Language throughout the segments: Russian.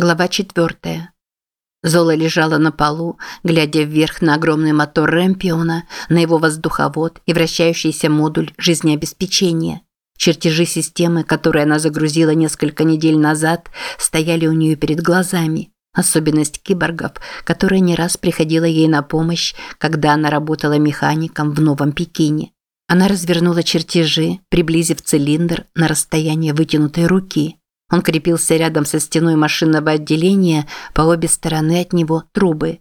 Глава 4. Зола лежала на полу, глядя вверх на огромный мотор Рэмпиона, на его воздуховод и вращающийся модуль жизнеобеспечения. Чертежи системы, которые она загрузила несколько недель назад, стояли у нее перед глазами. Особенность киборгов, которая не раз приходила ей на помощь, когда она работала механиком в Новом Пекине. Она развернула чертежи, приблизив цилиндр на расстояние вытянутой руки. Он крепился рядом со стеной машинного отделения, по обе стороны от него трубы.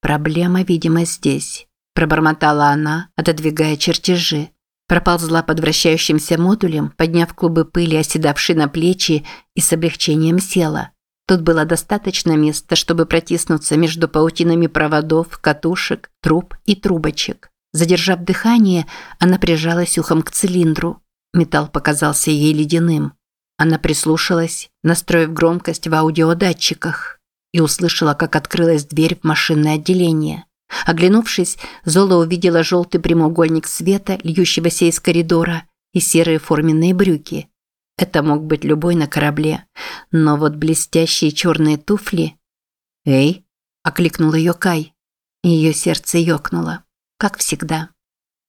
«Проблема, видимо, здесь», – пробормотала она, отодвигая чертежи. Проползла под вращающимся модулем, подняв клубы пыли, оседавшие на плечи, и с облегчением села. Тут было достаточно места, чтобы протиснуться между паутинами проводов, катушек, труб и трубочек. Задержав дыхание, она прижалась ухом к цилиндру. Металл показался ей ледяным. Она прислушалась, настроив громкость в аудиодатчиках, и услышала, как открылась дверь в машинное отделение. Оглянувшись, Зола увидела желтый прямоугольник света, льющегося из коридора, и серые форменные брюки. Это мог быть любой на корабле, но вот блестящие черные туфли... «Эй!» – окликнул ее Кай. Ее сердце ёкнуло, как всегда.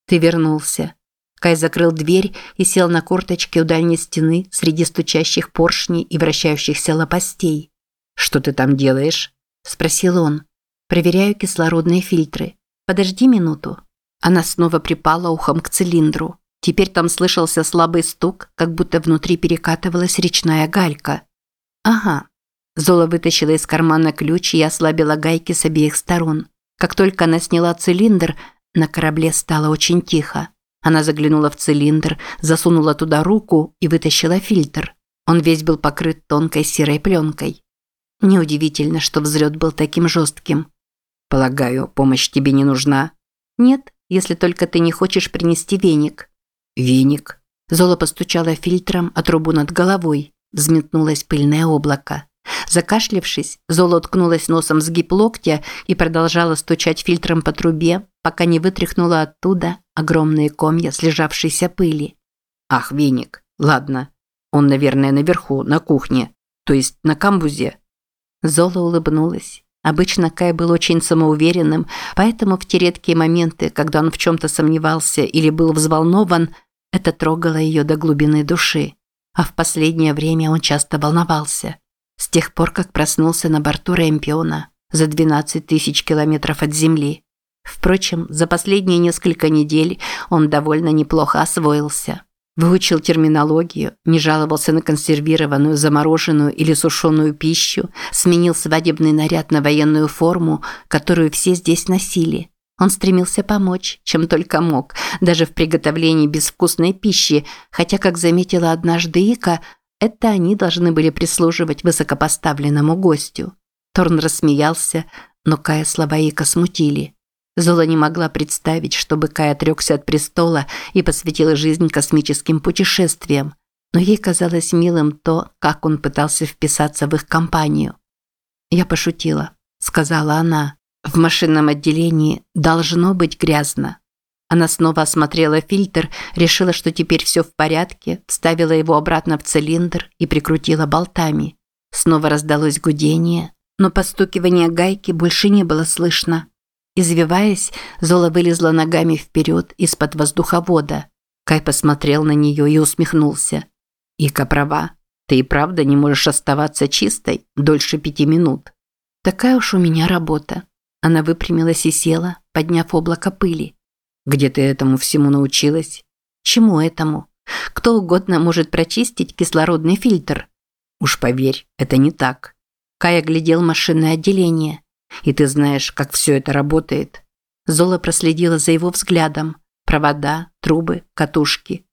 «Ты вернулся», Кай закрыл дверь и сел на корточки у дальней стены среди стучащих поршней и вращающихся лопастей. «Что ты там делаешь?» – спросил он. «Проверяю кислородные фильтры. Подожди минуту». Она снова припала ухом к цилиндру. Теперь там слышался слабый стук, как будто внутри перекатывалась речная галька. «Ага». Зола вытащила из кармана ключ и ослабила гайки с обеих сторон. Как только она сняла цилиндр, на корабле стало очень тихо. Она заглянула в цилиндр, засунула туда руку и вытащила фильтр. Он весь был покрыт тонкой серой пленкой. Неудивительно, что взлет был таким жестким. «Полагаю, помощь тебе не нужна?» «Нет, если только ты не хочешь принести веник». «Веник?» Зола постучала фильтром о трубу над головой. Взметнулось пыльное облако. Закашлившись, Зола уткнулась носом в сгиб локтя и продолжала стучать фильтром по трубе, пока не вытряхнула оттуда огромные комья слежавшейся пыли. «Ах, веник, ладно. Он, наверное, наверху, на кухне, то есть на камбузе». Зола улыбнулась. Обычно Кай был очень самоуверенным, поэтому в те редкие моменты, когда он в чем-то сомневался или был взволнован, это трогало ее до глубины души. А в последнее время он часто волновался. С тех пор, как проснулся на борту Рэмпиона за 12 тысяч километров от Земли. Впрочем, за последние несколько недель он довольно неплохо освоился. Выучил терминологию, не жаловался на консервированную, замороженную или сушеную пищу, сменил свадебный наряд на военную форму, которую все здесь носили. Он стремился помочь, чем только мог, даже в приготовлении безвкусной пищи, хотя, как заметила однажды Ика, это они должны были прислуживать высокопоставленному гостю. Торн рассмеялся, но Кая слова Ика смутили. Зола не могла представить, чтобы Кай отрекся от престола и посвятил жизнь космическим путешествиям, но ей казалось милым то, как он пытался вписаться в их компанию. «Я пошутила», – сказала она. «В машинном отделении должно быть грязно». Она снова осмотрела фильтр, решила, что теперь все в порядке, вставила его обратно в цилиндр и прикрутила болтами. Снова раздалось гудение, но постукивания гайки больше не было слышно. Извиваясь, Зола вылезла ногами вперед из-под воздуховода. Кай посмотрел на нее и усмехнулся. «Ика права. Ты и правда не можешь оставаться чистой дольше пяти минут». «Такая уж у меня работа». Она выпрямилась и села, подняв облако пыли. «Где ты этому всему научилась?» «Чему этому? Кто угодно может прочистить кислородный фильтр». «Уж поверь, это не так». Кай оглядел машинное отделение. И ты знаешь, как все это работает. Зола проследила за его взглядом. Провода, трубы, катушки.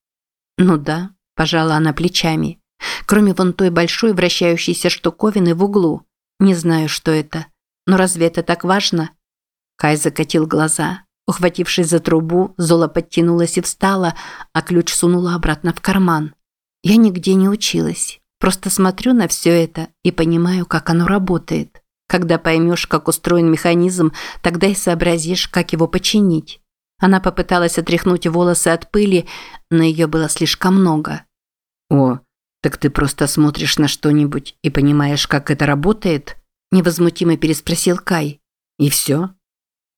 Ну да, пожала она плечами. Кроме вон той большой вращающейся штуковины в углу. Не знаю, что это. Но разве это так важно? Кай закатил глаза. Ухватившись за трубу, Зола подтянулась и встала, а ключ сунула обратно в карман. Я нигде не училась. Просто смотрю на все это и понимаю, как оно работает. Когда поймешь, как устроен механизм, тогда и сообразишь, как его починить. Она попыталась отряхнуть волосы от пыли, но ее было слишком много. «О, Так ты просто смотришь на что-нибудь и понимаешь, как это работает? Невозмутимо переспросил Кай. И все?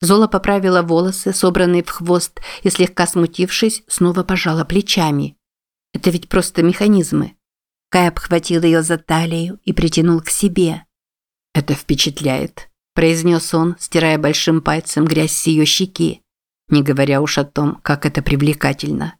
Зола поправила волосы, собранные в хвост, и слегка смутившись, снова пожала плечами. Это ведь просто механизмы. Кай обхватил ее за талию и притянул к себе. Это впечатляет, произнес он, стирая большим пальцем грязь с ее щеки, не говоря уж о том, как это привлекательно.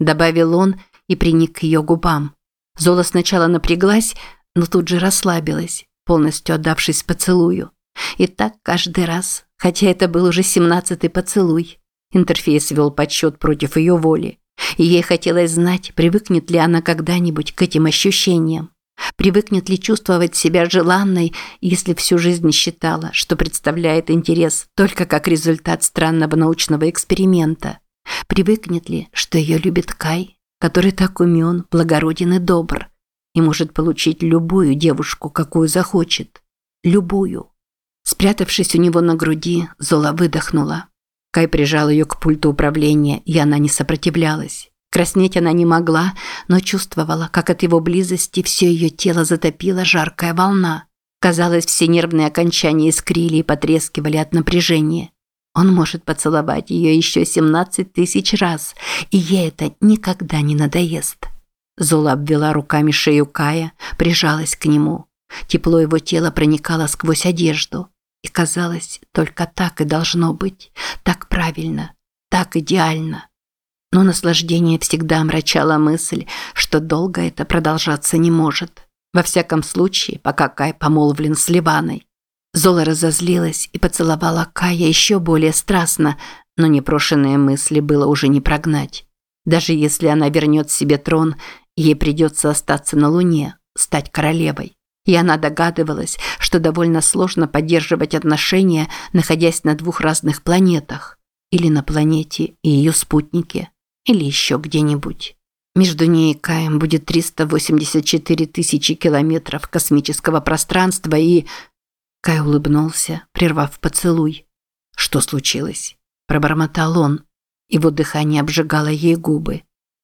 Добавил он и приник к ее губам. Зола сначала напряглась, но тут же расслабилась, полностью отдавшись поцелую. И так каждый раз, хотя это был уже семнадцатый поцелуй. Интерфейс вел подсчет против ее воли. И ей хотелось знать, привыкнет ли она когда-нибудь к этим ощущениям. Привыкнет ли чувствовать себя желанной, если всю жизнь считала, что представляет интерес только как результат странного научного эксперимента? Привыкнет ли, что ее любит Кай, который так умен, благороден и добр, и может получить любую девушку, какую захочет? Любую. Спрятавшись у него на груди, Зола выдохнула. Кай прижал ее к пульту управления, и она не сопротивлялась. Краснеть она не могла, но чувствовала, как от его близости все ее тело затопила жаркая волна. Казалось, все нервные окончания искрили и потрескивали от напряжения. Он может поцеловать ее еще 17 тысяч раз, и ей это никогда не надоест. Зола обвела руками шею Кая, прижалась к нему. Тепло его тела проникало сквозь одежду. И казалось, только так и должно быть, так правильно, так идеально. Но наслаждение всегда омрачало мысль, что долго это продолжаться не может. Во всяком случае, пока Кай помолвлен с Ливаной. Зола разозлилась и поцеловала Кая еще более страстно, но непрошенные мысли было уже не прогнать. Даже если она вернет себе трон, ей придется остаться на Луне, стать королевой. И она догадывалась, что довольно сложно поддерживать отношения, находясь на двух разных планетах. Или на планете и ее спутнике. Или еще где-нибудь. Между ней и Каем будет 384 тысячи километров космического пространства и... Кай улыбнулся, прервав поцелуй. Что случилось? Пробормотал он. Его дыхание обжигало ей губы.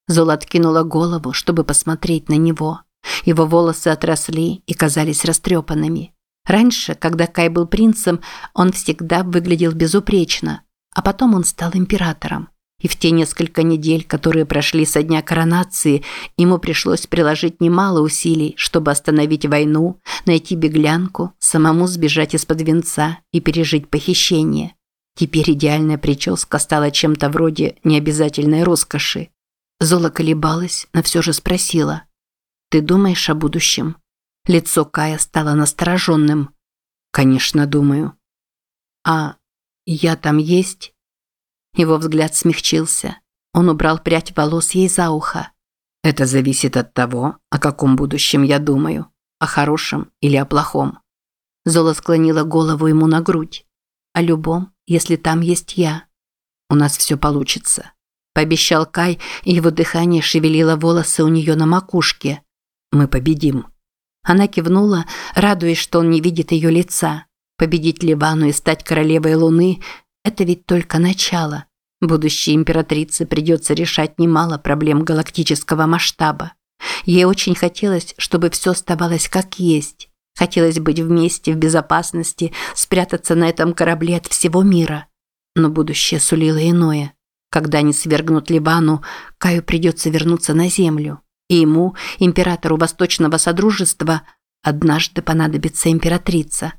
Зола откинула голову, чтобы посмотреть на него. Его волосы отросли и казались растрепанными. Раньше, когда Кай был принцем, он всегда выглядел безупречно, а потом он стал императором. И в те несколько недель, которые прошли со дня коронации, ему пришлось приложить немало усилий, чтобы остановить войну, найти беглянку, самому сбежать из-под венца и пережить похищение. Теперь идеальная прическа стала чем-то вроде необязательной роскоши. Зола колебалась, но все же спросила – ты думаешь о будущем? Лицо Кая стало настороженным. Конечно, думаю. А я там есть? Его взгляд смягчился. Он убрал прядь волос ей за ухо. Это зависит от того, о каком будущем я думаю. О хорошем или о плохом. Зола склонила голову ему на грудь. О любом, если там есть я. У нас все получится. Пообещал Кай, и его дыхание шевелило волосы у нее на макушке. Мы победим. Она кивнула, радуясь, что он не видит ее лица. Победить Ливану и стать королевой Луны – это ведь только начало. Будущей императрице придется решать немало проблем галактического масштаба. Ей очень хотелось, чтобы все оставалось как есть. Хотелось быть вместе, в безопасности, спрятаться на этом корабле от всего мира. Но будущее сулило иное. Когда они свергнут Ливану, Каю придется вернуться на Землю. И ему, императору Восточного Содружества, однажды понадобится императрица.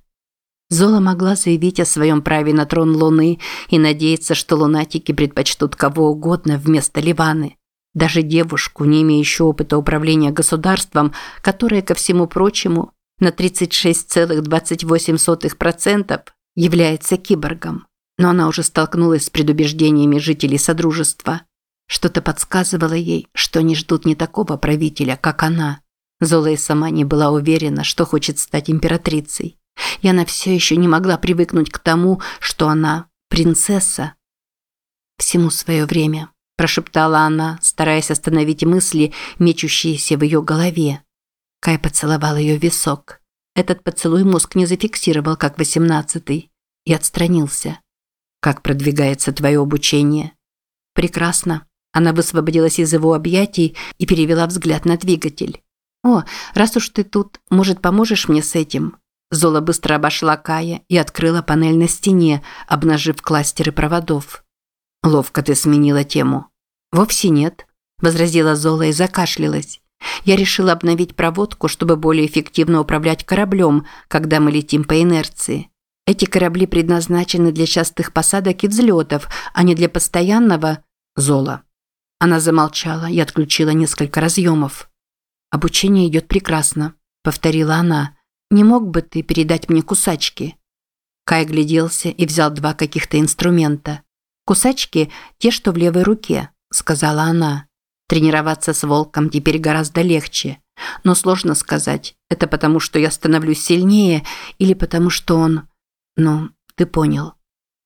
Зола могла заявить о своем праве на трон Луны и надеяться, что лунатики предпочтут кого угодно вместо Ливаны. Даже девушку, не имеющую опыта управления государством, которая, ко всему прочему, на 36,28% является киборгом. Но она уже столкнулась с предубеждениями жителей Содружества. Что-то подсказывало ей, что они ждут не такого правителя, как она. Зола и сама не была уверена, что хочет стать императрицей. И она все еще не могла привыкнуть к тому, что она принцесса. «Всему свое время», – прошептала она, стараясь остановить мысли, мечущиеся в ее голове. Кай поцеловал ее висок. Этот поцелуй мозг не зафиксировал, как восемнадцатый, и отстранился. «Как продвигается твое обучение?» «Прекрасно», она высвободилась из его объятий и перевела взгляд на двигатель. «О, раз уж ты тут, может, поможешь мне с этим?» Зола быстро обошла Кая и открыла панель на стене, обнажив кластеры проводов. «Ловко ты сменила тему». «Вовсе нет», – возразила Зола и закашлялась. «Я решила обновить проводку, чтобы более эффективно управлять кораблем, когда мы летим по инерции. Эти корабли предназначены для частых посадок и взлетов, а не для постоянного...» «Зола». Она замолчала и отключила несколько разъемов. «Обучение идет прекрасно», – повторила она. «Не мог бы ты передать мне кусачки?» Кай гляделся и взял два каких-то инструмента. «Кусачки – те, что в левой руке», – сказала она. «Тренироваться с волком теперь гораздо легче. Но сложно сказать, это потому, что я становлюсь сильнее или потому, что он... Ну, ты понял».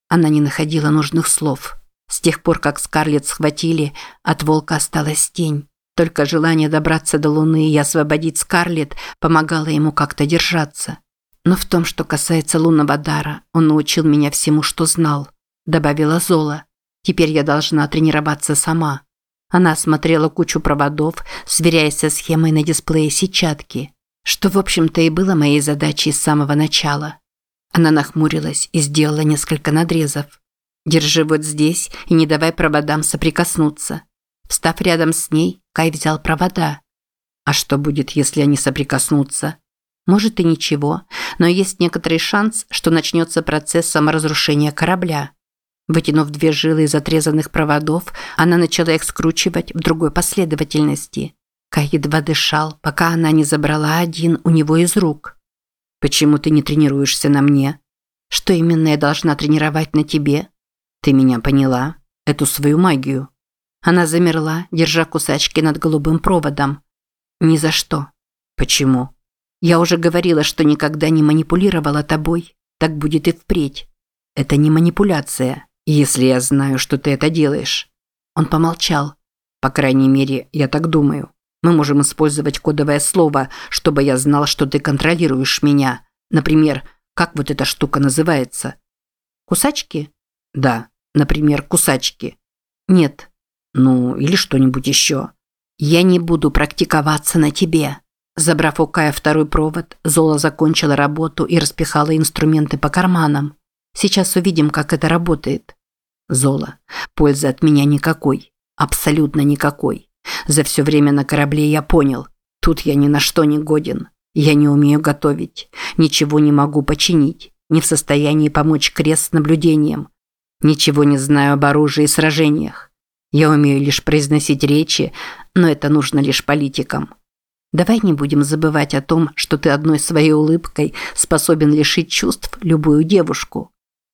Она не находила нужных слов. С тех пор, как Скарлетт схватили, от волка осталась тень. Только желание добраться до Луны и освободить Скарлетт помогало ему как-то держаться. Но в том, что касается лунного дара, он научил меня всему, что знал. Добавила Зола. Теперь я должна тренироваться сама. Она осмотрела кучу проводов, сверяясь со схемой на дисплее сетчатки, что, в общем-то, и было моей задачей с самого начала. Она нахмурилась и сделала несколько надрезов. «Держи вот здесь и не давай проводам соприкоснуться». Встав рядом с ней, Кай взял провода. А что будет, если они соприкоснутся? Может и ничего, но есть некоторый шанс, что начнется процесс саморазрушения корабля. Вытянув две жилы из отрезанных проводов, она начала их скручивать в другой последовательности. Кай едва дышал, пока она не забрала один у него из рук. «Почему ты не тренируешься на мне?» «Что именно я должна тренировать на тебе?» «Ты меня поняла? Эту свою магию?» Она замерла, держа кусачки над голубым проводом. «Ни за что». «Почему?» «Я уже говорила, что никогда не манипулировала тобой. Так будет и впредь. Это не манипуляция, если я знаю, что ты это делаешь». Он помолчал. «По крайней мере, я так думаю. Мы можем использовать кодовое слово, чтобы я знал, что ты контролируешь меня. Например, как вот эта штука называется?» «Кусачки?» «Да, например, кусачки». «Нет, ну, или что-нибудь еще. Я не буду практиковаться на тебе. Забрав у Кая второй провод, Зола закончила работу и распихала инструменты по карманам. Сейчас увидим, как это работает. Зола, пользы от меня никакой. Абсолютно никакой. За все время на корабле я понял. Тут я ни на что не годен. Я не умею готовить. Ничего не могу починить. Не в состоянии помочь крест с наблюдением. Ничего не знаю об оружии и сражениях. Я умею лишь произносить речи, но это нужно лишь политикам. Давай не будем забывать о том, что ты одной своей улыбкой способен лишить чувств любую девушку.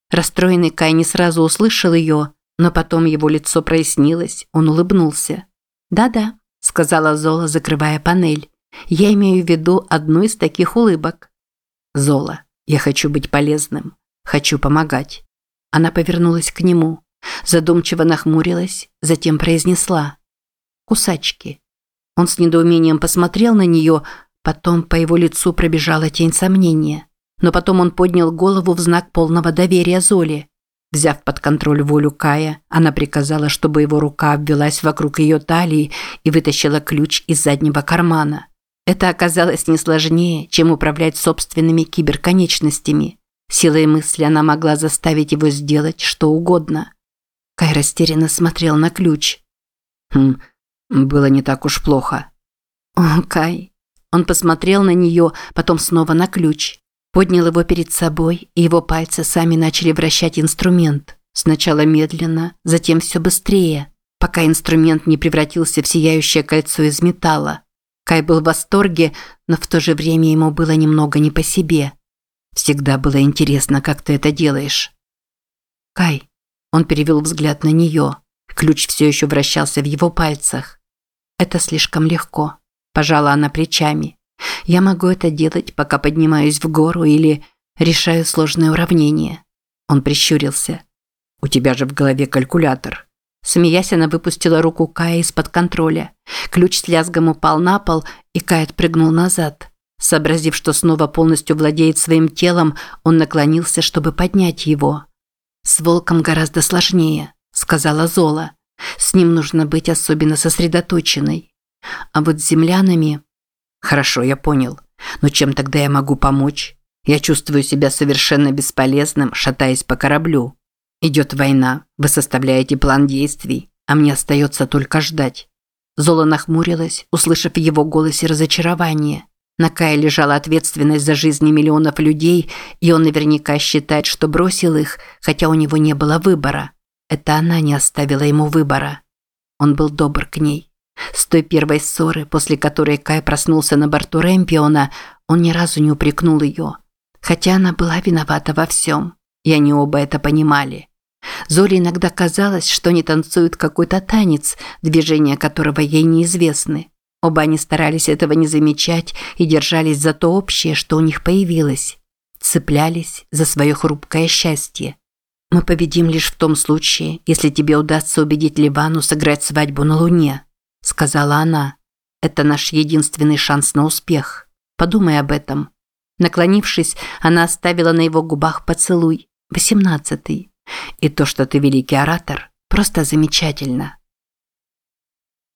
Расстроенный Кай не сразу услышал ее, но потом его лицо прояснилось, он улыбнулся. «Да-да», – сказала Зола, закрывая панель. «Я имею в виду одну из таких улыбок». «Зола, я хочу быть полезным. Хочу помогать». Она повернулась к нему. Задумчиво нахмурилась, затем произнесла. «Кусачки». Он с недоумением посмотрел на нее, потом по его лицу пробежала тень сомнения. Но потом он поднял голову в знак полного доверия Золе. Взяв под контроль волю Кая, она приказала, чтобы его рука обвелась вокруг ее талии и вытащила ключ из заднего кармана. Это оказалось не сложнее, чем управлять собственными киберконечностями. Силой мысли она могла заставить его сделать что угодно. Кай растерянно смотрел на ключ. Хм, было не так уж плохо. О, Кай. Он посмотрел на нее, потом снова на ключ. Поднял его перед собой, и его пальцы сами начали вращать инструмент. Сначала медленно, затем все быстрее, пока инструмент не превратился в сияющее кольцо из металла. Кай был в восторге, но в то же время ему было немного не по себе. Всегда было интересно, как ты это делаешь. Кай, он перевел взгляд на нее. Ключ все еще вращался в его пальцах. «Это слишком легко», – пожала она плечами. «Я могу это делать, пока поднимаюсь в гору или решаю сложные уравнения». Он прищурился. «У тебя же в голове калькулятор». Смеясь, она выпустила руку Кая из-под контроля. Ключ с лязгом упал на пол, и Кай отпрыгнул назад. Сообразив, что снова полностью владеет своим телом, он наклонился, чтобы поднять его. «С волком гораздо сложнее», – сказала Зола. «С ним нужно быть особенно сосредоточенной. А вот с землянами...» Хорошо, я понял. Но чем тогда я могу помочь? Я чувствую себя совершенно бесполезным, шатаясь по кораблю. Идет война, вы составляете план действий, а мне остается только ждать. Зола нахмурилась, услышав в его голосе разочарование. На Кае лежала ответственность за жизни миллионов людей, и он наверняка считает, что бросил их, хотя у него не было выбора. Это она не оставила ему выбора. Он был добр к ней. С той первой ссоры, после которой Кай проснулся на борту Рэмпиона, он ни разу не упрекнул ее. Хотя она была виновата во всем, и они оба это понимали. Золе иногда казалось, что они танцуют какой-то танец, движения которого ей неизвестны. Оба они старались этого не замечать и держались за то общее, что у них появилось. Цеплялись за свое хрупкое счастье. «Мы победим лишь в том случае, если тебе удастся убедить Ливану сыграть свадьбу на Луне», – сказала она. «Это наш единственный шанс на успех. Подумай об этом». Наклонившись, она оставила на его губах поцелуй. Восемнадцатый. «И то, что ты великий оратор, просто замечательно».